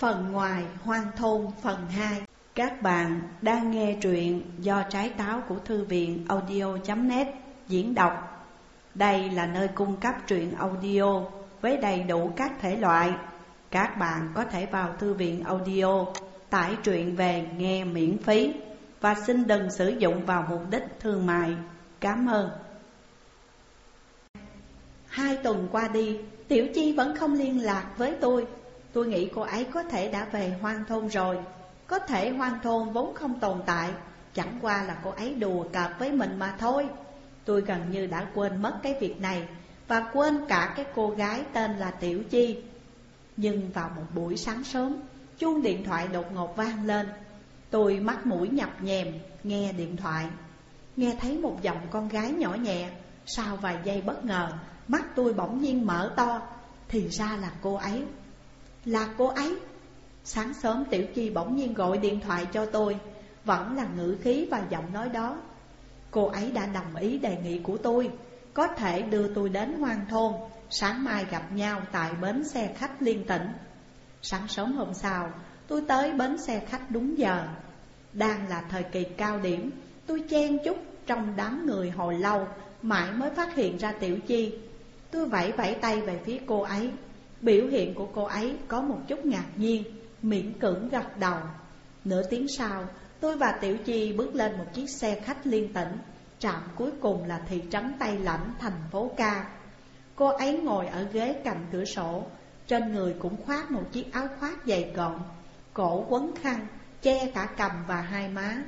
Phần ngoài hoang thôn phần 2 Các bạn đang nghe truyện do trái táo của thư viện audio.net diễn đọc. Đây là nơi cung cấp truyện audio với đầy đủ các thể loại. Các bạn có thể vào thư viện audio tải truyện về nghe miễn phí Và xin đừng sử dụng vào mục đích thương mại. Cảm ơn. Hai tuần qua đi, Tiểu Chi vẫn không liên lạc với tôi. Tôi nghĩ cô ấy có thể đã về hoang thôn rồi. Có thể hoang thôn vốn không tồn tại. Chẳng qua là cô ấy đùa cợt với mình mà thôi. Tôi gần như đã quên mất cái việc này Và quên cả cái cô gái tên là Tiểu Chi. Nhưng vào một buổi sáng sớm, Chuông điện thoại đột ngột vang lên. Tôi mắt mũi nhập nhèm, nghe điện thoại. Nghe thấy một giọng con gái nhỏ nhẹ. Sau vài giây bất ngờ, Mắt tôi bỗng nhiên mở to. Thì ra là cô ấy là cô ấy. Sáng sớm Tiểu Chi bỗng nhiên gọi điện thoại cho tôi. Vẫn là ngữ khí và giọng nói đó. Cô ấy đã đồng ý đề nghị của tôi. Có thể đưa tôi đến hoang thôn. Sáng mai gặp nhau tại bến xe khách liên tỉnh. Sáng sớm hôm sau, tôi tới bến xe khách đúng giờ. Đang là thời kỳ cao điểm, Tôi chen chúc trong đám người hồi lâu, Mãi mới phát hiện ra Tiểu Chi. Tôi vẫy vẫy tay về phía cô ấy. Biểu hiện của cô ấy có một chút ngạc nhiên Miễn cưỡng gật đầu. Nửa tiếng sau Tôi và Tiểu Chi bước lên một chiếc xe khách liên tỉnh. Trạm cuối cùng là thị trấn Tây Lãnh, thành phố Ca. Cô ấy ngồi ở ghế cạnh cửa sổ Trên người cũng khoác một chiếc áo khoác dày gọn Cổ quấn khăn, che cả cầm và hai má.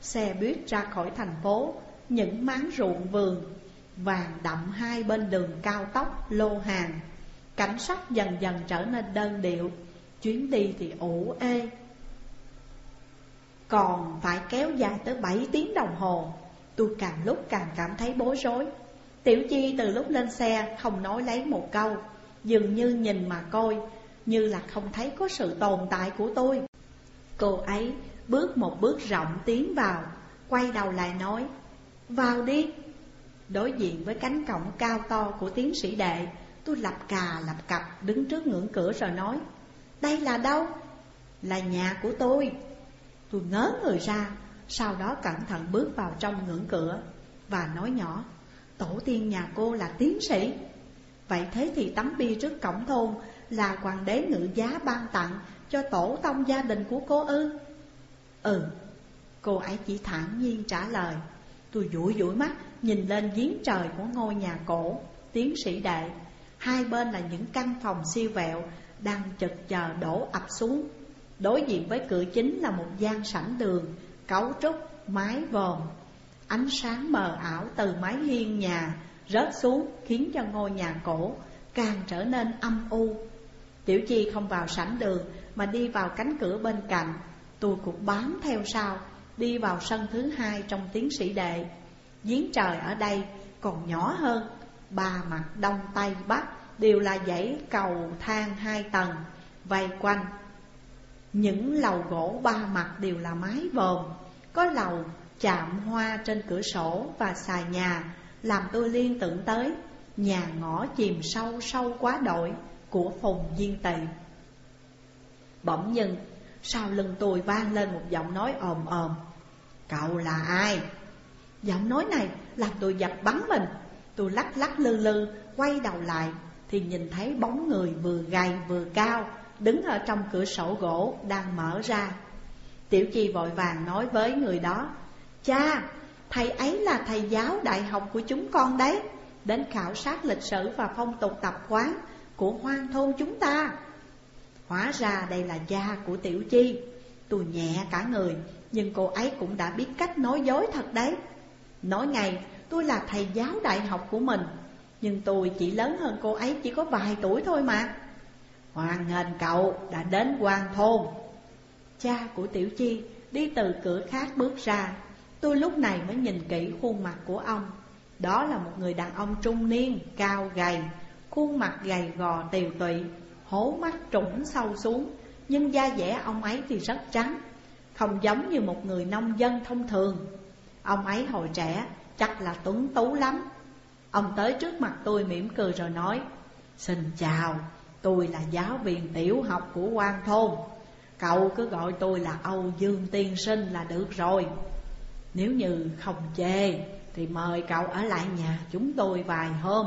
Xe buýt ra khỏi thành phố Những máng ruộng vườn Vàng đậm hai bên đường cao tốc lô hàng. Cảnh sắc dần dần trở nên đơn điệu, Chuyến đi thì ủ ê. Còn phải kéo dài tới 7 tiếng đồng hồ, Tôi càng lúc càng cảm thấy bối rối. Tiểu Chi từ lúc lên xe không nói lấy một câu, Dường như nhìn mà coi, Như là không thấy có sự tồn tại của tôi. Cô ấy bước một bước rộng tiến vào, Quay đầu lại nói, Vào đi. Đối diện với cánh cổng cao to của tiến sĩ đệ Tôi lập cà, lập cặp, đứng trước ngưỡng cửa rồi nói, Đây là đâu? Là nhà của tôi. Tôi ngớ người ra, Sau đó cẩn thận bước vào trong ngưỡng cửa Và nói nhỏ, Tổ tiên nhà cô là tiến sĩ. Vậy thế thì tấm bia trước cổng thôn Là hoàng đế ngự giá ban tặng Cho tổ tông gia đình của cô ư? Ừ. Cô ấy chỉ thản nhiên trả lời, Tôi dụi dụi mắt Nhìn lên giếng trời của ngôi nhà cổ, Tiến sĩ đệ. Hai bên là những căn phòng siêu vẹo Đang chực chờ đổ ập xuống. Đối diện với cửa chính là một gian sảnh đường Cấu trúc, mái vòm. Ánh sáng mờ ảo từ mái hiên nhà Rớt xuống khiến cho ngôi nhà cổ Càng trở nên âm u. Tiểu Chi không vào sảnh đường Mà đi vào cánh cửa bên cạnh. Tôi cũng bám theo sau Đi vào sân thứ hai trong tiến sĩ đệ. Giếng trời ở đây còn nhỏ hơn Ba mặt đông tây bắc đều là dãy cầu thang hai tầng, vây quanh. Những lầu gỗ ba mặt đều là mái vòm, Có lầu chạm hoa trên cửa sổ và xà nhà, Làm tôi liên tưởng tới nhà ngõ chìm sâu sâu quá đội của Phùng Diên Tị. Bỗng nhiên sau lưng tôi vang lên một giọng nói ồm ồm, Cậu là ai? Giọng nói này làm tôi giật bắn mình. Tôi lắc lắc lư lư, quay đầu lại thì nhìn thấy bóng người vừa gầy vừa cao Đứng ở trong cửa sổ gỗ đang mở ra. Tiểu Chi vội vàng nói với người đó Cha, thầy ấy là thầy giáo đại học của chúng con đấy. Đến khảo sát lịch sử và phong tục tập quán của hoang thôn chúng ta. Hóa ra đây là cha của Tiểu Chi. Tôi nhẹ cả người Nhưng cô ấy cũng đã biết cách nói dối thật đấy. Nói ngay tôi là thầy giáo đại học của mình nhưng tôi chỉ lớn hơn cô ấy chỉ có vài tuổi thôi mà. Hoàng nghênh cậu đã đến quan thôn. Cha của Tiểu Chi đi từ cửa khác bước ra. Tôi lúc này mới nhìn kỹ khuôn mặt của ông. Đó là một người đàn ông trung niên, cao gầy Khuôn mặt gầy gò tiều tụy Hố mắt trũng sâu xuống. Nhưng da dẻ ông ấy thì rất trắng Không giống như một người nông dân thông thường. Ông ấy hồi trẻ chắc là tuấn tú lắm. Ông tới trước mặt tôi mỉm cười rồi nói Xin chào, Tôi là giáo viên tiểu học của quan thôn. Cậu cứ gọi tôi là Âu Dương Tiên Sinh là được rồi. Nếu như không chê Thì mời cậu ở lại nhà chúng tôi vài hôm.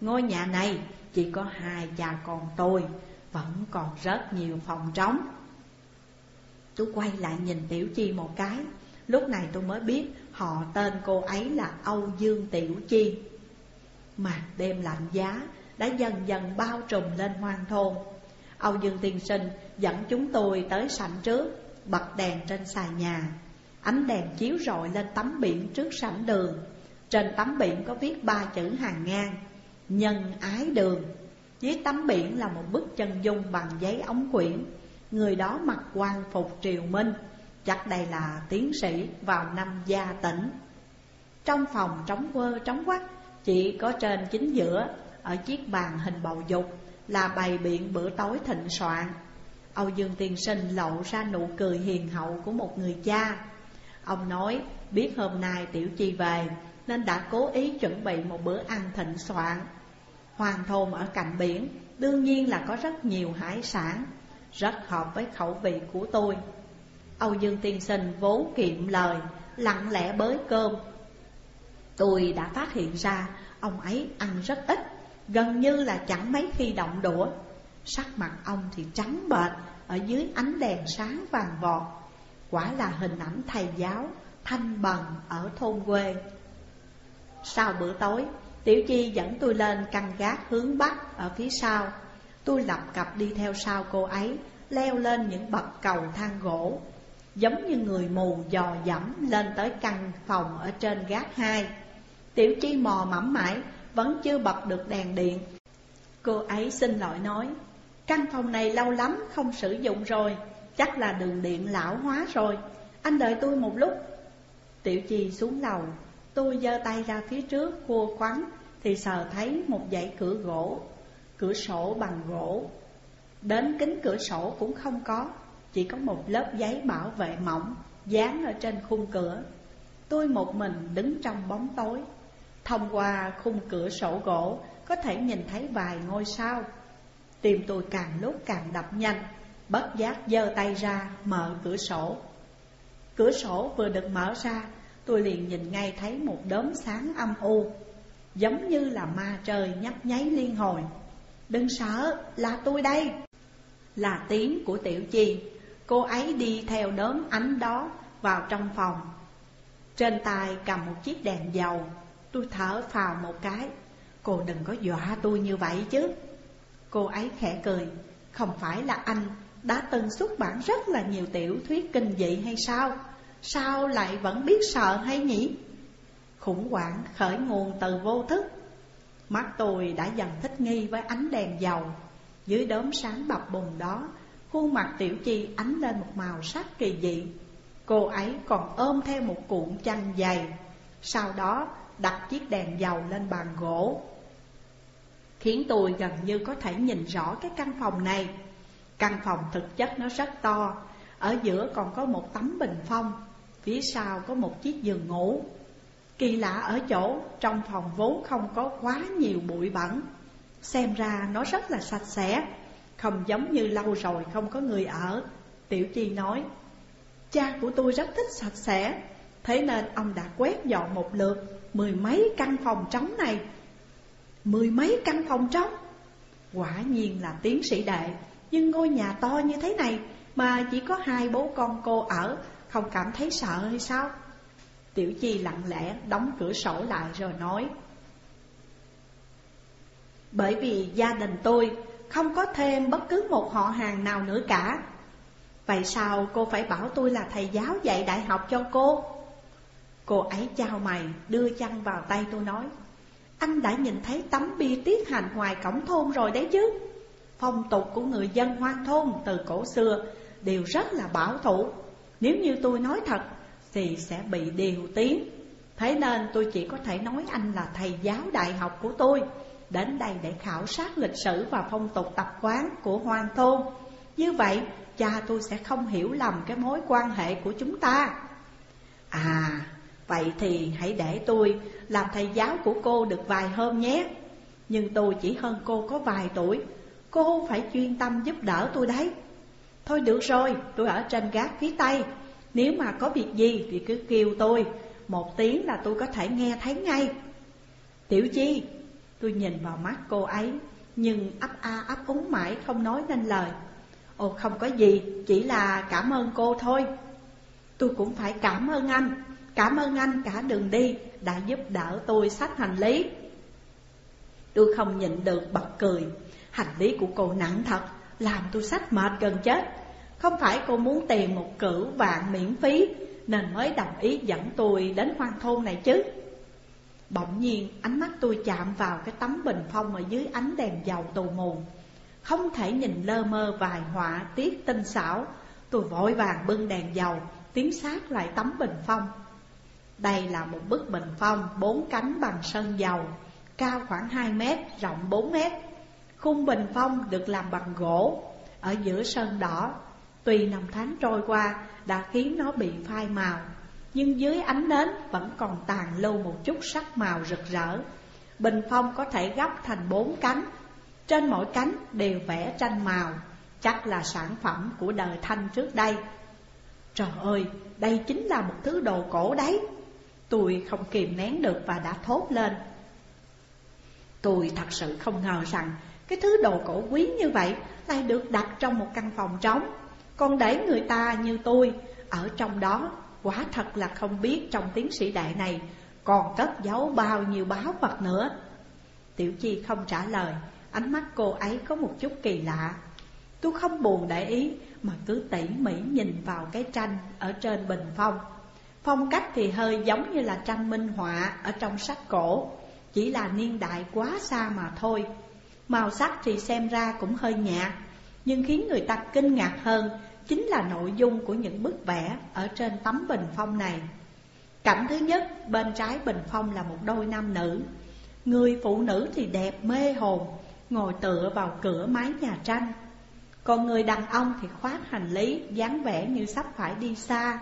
Ngôi nhà này chỉ có hai cha con tôi Vẫn còn rất nhiều phòng trống. Tôi quay lại nhìn Tiểu Chi một cái. Lúc này tôi mới biết họ tên cô ấy là Âu Dương Tiểu Chi. Màn đêm lạnh giá đã dần dần bao trùm lên hoang thôn. Âu Dương Tiên Sinh dẫn chúng tôi tới sảnh trước, Bật đèn trên xà nhà. Ánh đèn chiếu rọi lên tấm biển trước sảnh đường. Trên tấm biển có viết ba chữ hàng ngang, Nhân ái đường. Dưới tấm biển là một bức chân dung bằng giấy ống quyển. Người đó mặc quan phục triều minh, Chắc đây là tiến sĩ vào năm gia tỉnh Trong phòng trống quơ trống quắc chỉ có trên chính giữa, Ở chiếc bàn hình bầu dục, Là bày biện bữa tối thịnh soạn. Âu Dương Tiên Sinh lộ ra nụ cười hiền hậu của một người cha. Ông nói, biết hôm nay Tiểu Chi về, Nên đã cố ý chuẩn bị một bữa ăn thịnh soạn. Hoàng thôn ở cạnh biển, Đương nhiên là có rất nhiều hải sản, Rất hợp với khẩu vị của tôi. Âu Dương Tiên Sinh vốn kiệm lời, Lặng lẽ bới cơm Tôi đã phát hiện ra, Ông ấy ăn rất ít, Gần như là chẳng mấy khi động đũa. Sắc mặt ông thì trắng bệch, Ở dưới ánh đèn sáng vàng vọt. Quả là hình ảnh thầy giáo Thanh bần ở thôn quê. Sau bữa tối, Tiểu Chi dẫn tôi lên căn gác hướng Bắc ở phía sau. Tôi lập cặp đi theo sau cô ấy, Leo lên những bậc cầu thang gỗ. Giống như người mù dò dẫm lên tới căn phòng ở trên gác hai. Tiểu Chi mò mẫm mãi, Vẫn chưa bật được đèn điện. Cô ấy xin lỗi nói, Căn phòng này lâu lắm không sử dụng rồi, Chắc là đường điện lão hóa rồi. Anh đợi tôi một lúc. Tiểu Chi xuống lầu, Tôi giơ tay ra phía trước khua khoắn Thì sờ thấy một dãy cửa gỗ, Cửa sổ bằng gỗ. Đến kính cửa sổ cũng không có, Chỉ có một lớp giấy bảo vệ mỏng Dán ở trên khung cửa. Tôi một mình đứng trong bóng tối. Thông qua khung cửa sổ gỗ Có thể nhìn thấy vài ngôi sao. Tim tôi càng lúc càng đập nhanh Bất giác giơ tay ra mở cửa sổ. Cửa sổ vừa được mở ra Tôi liền nhìn ngay thấy một đốm sáng âm u Giống như là ma trời nhấp nháy liên hồi. Đừng sợ, là tôi đây. Là tiếng của Tiểu Chi. Cô ấy đi theo đốm ánh đó vào trong phòng. Trên tay cầm một chiếc đèn dầu. Tôi thở phào một cái. Cô đừng có dọa tôi như vậy chứ. Cô ấy khẽ cười. Không phải là anh đã từng xuất bản rất là nhiều tiểu thuyết kinh dị hay sao? Sao lại vẫn biết sợ hay nhỉ? Khủng hoảng khởi nguồn từ vô thức. Mắt tôi đã dần thích nghi với ánh đèn dầu. Dưới đốm sáng bập bùng đó, Khuôn mặt tiểu chi ánh lên một màu sắc kỳ dị. Cô ấy còn ôm theo một cuộn chăn dày. Sau đó đặt chiếc đèn dầu lên bàn gỗ. Khiến tôi gần như có thể nhìn rõ cái căn phòng này. Căn phòng thực chất nó rất to, Ở giữa còn có một tấm bình phong, Phía sau có một chiếc giường ngủ. Kỳ lạ ở chỗ, trong phòng vốn không có quá nhiều bụi bẩn. Xem ra nó rất là sạch sẽ, Không giống như lâu rồi không có người ở. Tiểu Chi nói, Cha của tôi rất thích sạch sẽ, Thế nên ông đã quét dọn một lượt. Mười mấy căn phòng trống này. Mười mấy căn phòng trống. Quả nhiên là tiến sĩ đệ. Nhưng ngôi nhà to như thế này Mà chỉ có hai bố con cô ở, Không cảm thấy sợ hay sao? Tiểu Chi lặng lẽ đóng cửa sổ lại rồi nói. Bởi vì gia đình tôi không có thêm bất cứ một họ hàng nào nữa cả. Vậy sao cô phải bảo tôi là thầy giáo dạy đại học cho cô? Cô ấy chào mày đưa chăn vào tay tôi nói. Anh đã nhìn thấy tấm bia tiết hành ngoài cổng thôn rồi đấy chứ. Phong tục của người dân hoang thôn từ cổ xưa đều rất là bảo thủ. Nếu như tôi nói thật thì sẽ bị điều tiếng. Thế nên tôi chỉ có thể nói anh là thầy giáo đại học của tôi Đến đây để khảo sát lịch sử và phong tục tập quán của hoang thôn. Như vậy cha tôi sẽ không hiểu lầm cái mối quan hệ của chúng ta. À, vậy thì hãy để tôi làm thầy giáo của cô được vài hôm nhé. Nhưng tôi chỉ hơn cô có vài tuổi. Cô phải chuyên tâm giúp đỡ tôi đấy. Thôi được rồi, tôi ở trên gác phía Tây. Nếu mà có việc gì thì cứ kêu tôi. Một tiếng là tôi có thể nghe thấy ngay. Tiểu Chi, tôi nhìn vào mắt cô ấy Nhưng ấp a ấp úng mãi không nói nên lời. Ồ không có gì, chỉ là cảm ơn cô thôi. Tôi cũng phải cảm ơn anh. Cảm ơn anh cả đường đi đã giúp đỡ tôi xách hành lý. Tôi không nhịn được bật cười. Hành lý của cô nặng thật, Làm tôi xách mệt gần chết. Không phải cô muốn tiền một cửu vạn miễn phí Nên mới đồng ý dẫn tôi đến hoang thôn này chứ. Bỗng nhiên, ánh mắt tôi chạm vào cái tấm bình phong ở dưới ánh đèn dầu tù mù. Không thể nhìn lơ mơ vài họa tiết tinh xảo, Tôi vội vàng bưng đèn dầu, tiến sát lại tấm bình phong. Đây là một bức bình phong bốn cánh bằng sơn dầu Cao khoảng 2 mét, rộng 4 mét. Khung bình phong được làm bằng gỗ Ở giữa sơn đỏ. Tuy năm tháng trôi qua đã khiến nó bị phai màu Nhưng dưới ánh nến vẫn còn tàn lưu một chút sắc màu rực rỡ. Bình phong có thể gấp thành bốn cánh. Trên mỗi cánh đều vẽ tranh màu Chắc là sản phẩm của đời Thanh trước đây. Trời ơi, đây chính là một thứ đồ cổ đấy. Tôi không kìm nén được và đã thốt lên. Tôi thật sự không ngờ rằng cái thứ đồ cổ quý như vậy lại được đặt trong một căn phòng trống. Còn để người ta như tôi, ở trong đó, Quả thật là không biết trong tiến sĩ đại này còn cất giấu bao nhiêu báo vật nữa. Tiểu Chi không trả lời, Ánh mắt cô ấy có một chút kỳ lạ. Tôi không buồn để ý, Mà cứ tỉ mỉ nhìn vào cái tranh ở trên bình phong Phong cách thì hơi giống như là tranh minh họa ở trong sách cổ, Chỉ là niên đại quá xa mà thôi. Màu sắc thì xem ra cũng hơi nhạt, Nhưng khiến người ta kinh ngạc hơn Chính là nội dung của những bức vẽ ở trên tấm bình phong này. Cảnh thứ nhất, bên trái bình phong là một đôi nam nữ. Người phụ nữ thì đẹp mê hồn, Ngồi tựa vào cửa mái nhà tranh. Còn người đàn ông thì khoác hành lý, dáng vẻ như sắp phải đi xa.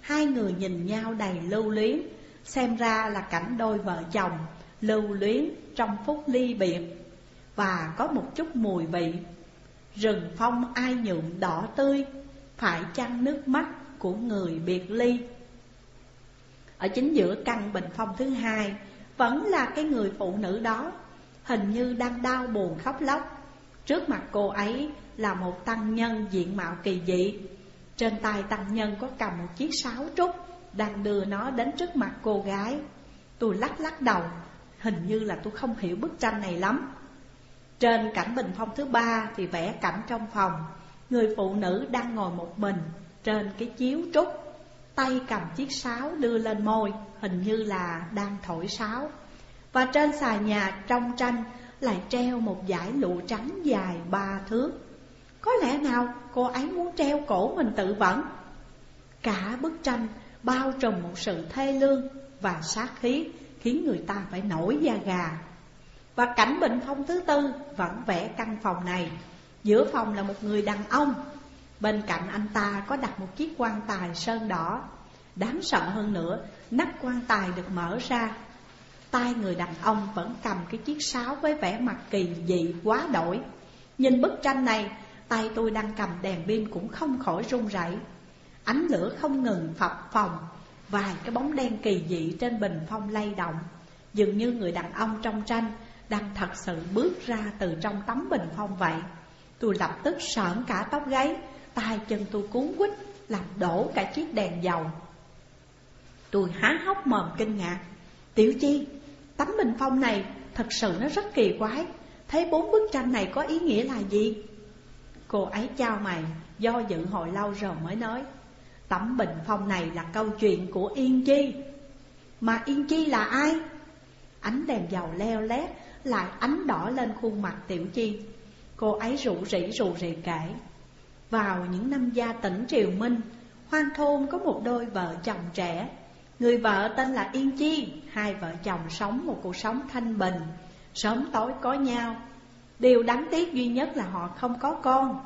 Hai người nhìn nhau đầy lưu luyến, Xem ra là cảnh đôi vợ chồng lưu luyến trong phút ly biệt. Và có một chút mùi vị, Rừng phong ai nhuộm đỏ tươi, Phải chăng nước mắt của người biệt ly? Ở chính giữa căn bình phong thứ hai, Vẫn là cái người phụ nữ đó, Hình như đang đau buồn khóc lóc. Trước mặt cô ấy là một tăng nhân diện mạo kỳ dị trên tay tăng nhân có cầm một chiếc sáo trúc, Đang đưa nó đến trước mặt cô gái. Tôi lắc lắc đầu, Hình như là tôi không hiểu bức tranh này lắm. Trên cảnh bình phong thứ ba thì vẽ cảnh trong phòng, Người phụ nữ đang ngồi một mình Trên cái chiếu trúc. Tay cầm chiếc sáo đưa lên môi, Hình như là đang thổi sáo. Và trên xà nhà trong tranh Lại treo một dải lụa trắng dài ba thước có lẽ nào cô ấy muốn treo cổ mình tự vẫn? Cả bức tranh bao trùm một sự thê lương và sát khí Khiến người ta phải nổi da gà. Và cảnh bình phong thứ tư vẫn vẽ căn phòng này. Giữa phòng là một người đàn ông. Bên cạnh anh ta có đặt một chiếc quan tài sơn đỏ. Đáng sợ hơn nữa, nắp quan tài được mở ra. Tay người đàn ông vẫn cầm cái chiếc sáo với vẻ mặt kỳ dị quá đổi. Nhìn bức tranh này Tay tôi đang cầm đèn pin cũng không khỏi run rẩy. Ánh lửa không ngừng phập phồng Vài cái bóng đen kỳ dị trên bình phong lay động. Dường như người đàn ông trong tranh Đang thật sự bước ra từ trong tấm bình phong vậy. Tôi lập tức sởn cả tóc gáy, tay chân tôi cuốn quýt, Làm đổ cả chiếc đèn dầu. Tôi há hốc mồm kinh ngạc. Tiểu chi, Tấm bình phong này thật sự nó rất kỳ quái. Thấy bốn bức tranh này có ý nghĩa là gì? Cô ấy trao mày, Do dự hồi lâu rồi mới nói, Tấm bình phong này là câu chuyện của Yên Chi. Mà Yên Chi là ai? Ánh đèn dầu leo lét, Lại ánh đỏ lên khuôn mặt Tiểu Chi. Cô ấy rủ rỉ rủ rỉ kể, Vào những năm gia tỉnh Triều Minh, Hoang thôn có một đôi vợ chồng trẻ. Người vợ tên là Yên Chi, Hai vợ chồng sống một cuộc sống thanh bình, Sớm tối có nhau. Điều đáng tiếc duy nhất là họ không có con.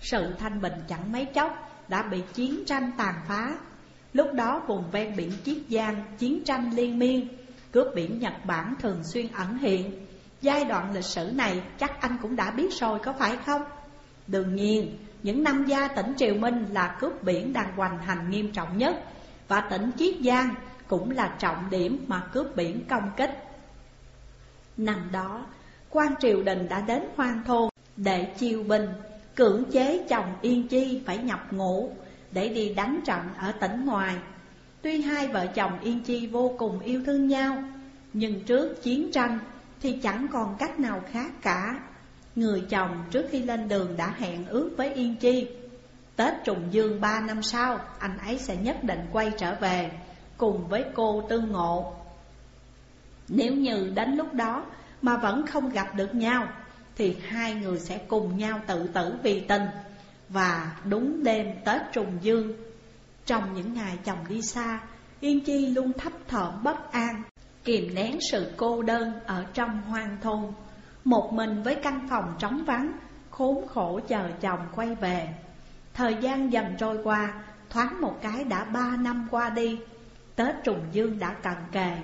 Sự thanh bình chẳng mấy chốc đã bị chiến tranh tàn phá. Lúc đó vùng ven biển Chiết Giang chiến tranh liên miên Cướp biển Nhật Bản thường xuyên ẩn hiện. Giai đoạn lịch sử này chắc anh cũng đã biết rồi có phải không? Đương nhiên, những năm gia tỉnh Triều Minh là cướp biển đang hoành hành nghiêm trọng nhất Và tỉnh Chiết Giang cũng là trọng điểm mà cướp biển công kích. Năm đó, quan triều đình đã đến hoang thôn để chiêu binh, Cưỡng chế chồng Yên Chi phải nhập ngũ để đi đánh trận ở tỉnh ngoài. Tuy hai vợ chồng Yên Chi vô cùng yêu thương nhau, Nhưng trước chiến tranh thì chẳng còn cách nào khác cả. Người chồng trước khi lên đường đã hẹn ước với Yên Chi. Tết trùng dương ba năm sau, Anh ấy sẽ nhất định quay trở về Cùng với cô tương ngộ. Nếu như đến lúc đó mà vẫn không gặp được nhau, Thì hai người sẽ cùng nhau tự tử vì tình Và đúng đêm Tết trùng dương. Trong những ngày chồng đi xa, Yên Chi luôn thấp thỏm bất an, Kìm nén sự cô đơn ở trong hoang thôn. Một mình với căn phòng trống vắng, Khốn khổ chờ chồng quay về. Thời gian dần trôi qua, Thoáng một cái đã ba năm qua đi, Tết trùng dương đã cận kề.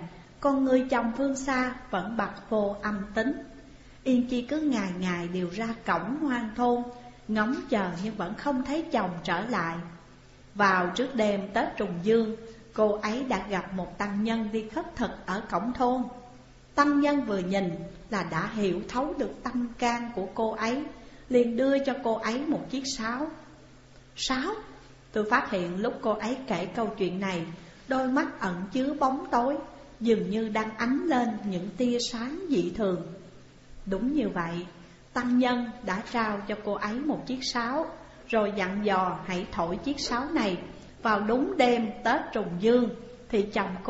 Còn người chồng phương xa vẫn bật vô âm tính. Yên Chi cứ ngày ngày đều ra cổng hoang thôn, Ngóng chờ nhưng vẫn không thấy chồng trở lại. Vào trước đêm Tết trùng dương, Cô ấy đã gặp một tăng nhân đi khất thực ở cổng thôn. Tăng nhân vừa nhìn là đã hiểu thấu được tâm can của cô ấy, Liền đưa cho cô ấy một chiếc sáo. Sáo? Tôi phát hiện lúc cô ấy kể câu chuyện này, Đôi mắt ẩn chứa bóng tối. Dường như đang ánh lên những tia sáng dị thường. Đúng như vậy, Tăng nhân đã trao cho cô ấy một chiếc sáo, Rồi dặn dò hãy thổi chiếc sáo này vào đúng đêm Tết trùng dương Thì chồng cô